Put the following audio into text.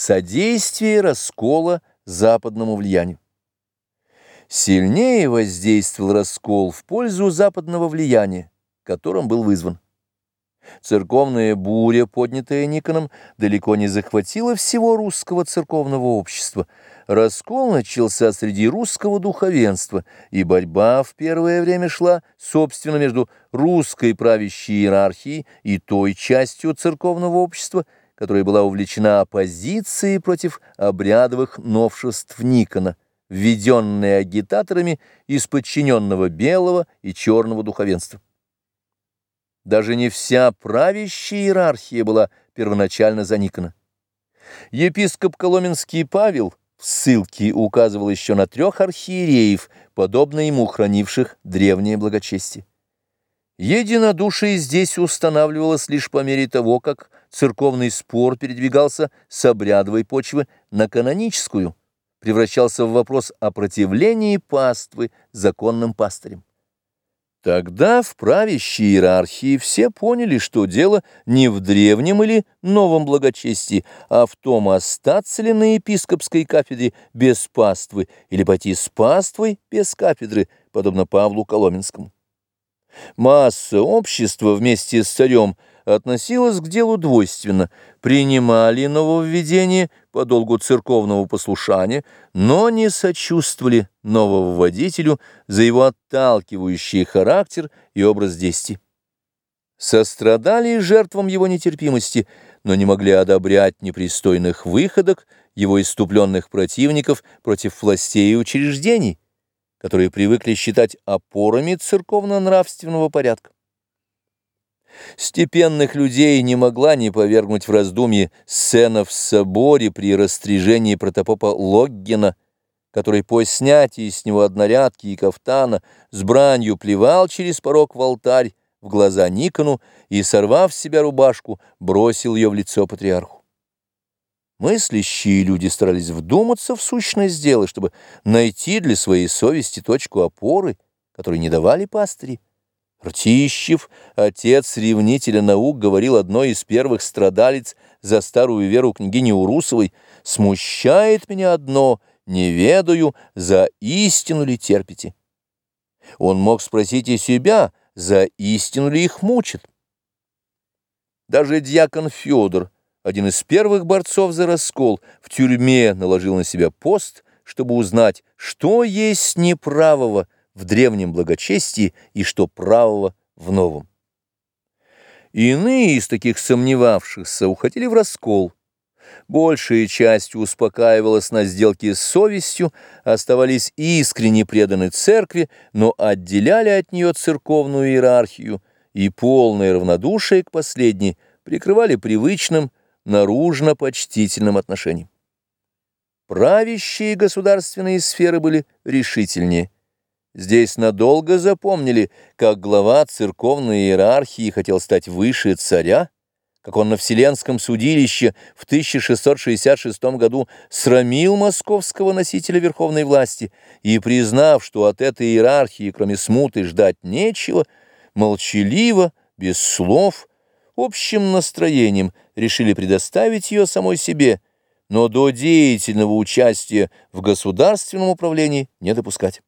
содействие раскола западному влиянию. Сильнее воздействовал раскол в пользу западного влияния, которым был вызван. Церковная буря, поднятая Никоном, далеко не захватила всего русского церковного общества. Раскол начался среди русского духовенства, и борьба в первое время шла, собственно, между русской правящей иерархией и той частью церковного общества, которая была увлечена оппозицией против обрядовых новшеств Никона, введенные агитаторами из подчиненного белого и черного духовенства. Даже не вся правящая иерархия была первоначально заникана. Епископ Коломенский Павел в ссылке указывал еще на трех архиереев, подобно ему хранивших древнее благочестие. Единодушие здесь устанавливалось лишь по мере того, как церковный спор передвигался с обрядовой почвы на каноническую, превращался в вопрос о противлении паствы законным пастырям. Тогда в правящей иерархии все поняли, что дело не в древнем или новом благочестии, а в том, остаться ли на епископской кафедре без паствы или пойти с паствой без кафедры, подобно Павлу Коломенскому. Масса общества вместе с царем – относилась к делу двойственно, принимали нововведение по долгу церковного послушания, но не сочувствовали нововводителю за его отталкивающий характер и образ действий. Сострадали жертвам его нетерпимости, но не могли одобрять непристойных выходок его иступленных противников против властей и учреждений, которые привыкли считать опорами церковно-нравственного порядка. Степенных людей не могла не повергнуть в раздумье сцена в соборе при растряжении протопопа Логгина, который по снятии с него однорядки и кафтана с бранью плевал через порог в алтарь в глаза Никону и, сорвав с себя рубашку, бросил ее в лицо патриарху. Мыслящие люди старались вдуматься в сущность дела, чтобы найти для своей совести точку опоры, которой не давали пастыри. Ртищев, отец ревнителя наук, говорил одной из первых страдалец за старую веру княгини Урусовой, «Смущает меня одно, не ведаю, за истину ли терпите?» Он мог спросить и себя, за истину ли их мучит. Даже дьякон Федор, один из первых борцов за раскол, в тюрьме наложил на себя пост, чтобы узнать, что есть неправого, в древнем благочестии и что правого в новом. Иные из таких сомневавшихся уходили в раскол. Большая часть успокаивалась на сделке с совестью, оставались искренне преданы церкви, но отделяли от нее церковную иерархию, и полное равнодушие к последней прикрывали привычным, наружно-почтительным отношением. Правящие государственные сферы были решительнее – Здесь надолго запомнили, как глава церковной иерархии хотел стать выше царя, как он на Вселенском судилище в 1666 году срамил московского носителя верховной власти и, признав, что от этой иерархии, кроме смуты, ждать нечего, молчаливо, без слов, общим настроением решили предоставить ее самой себе, но до деятельного участия в государственном управлении не допускать.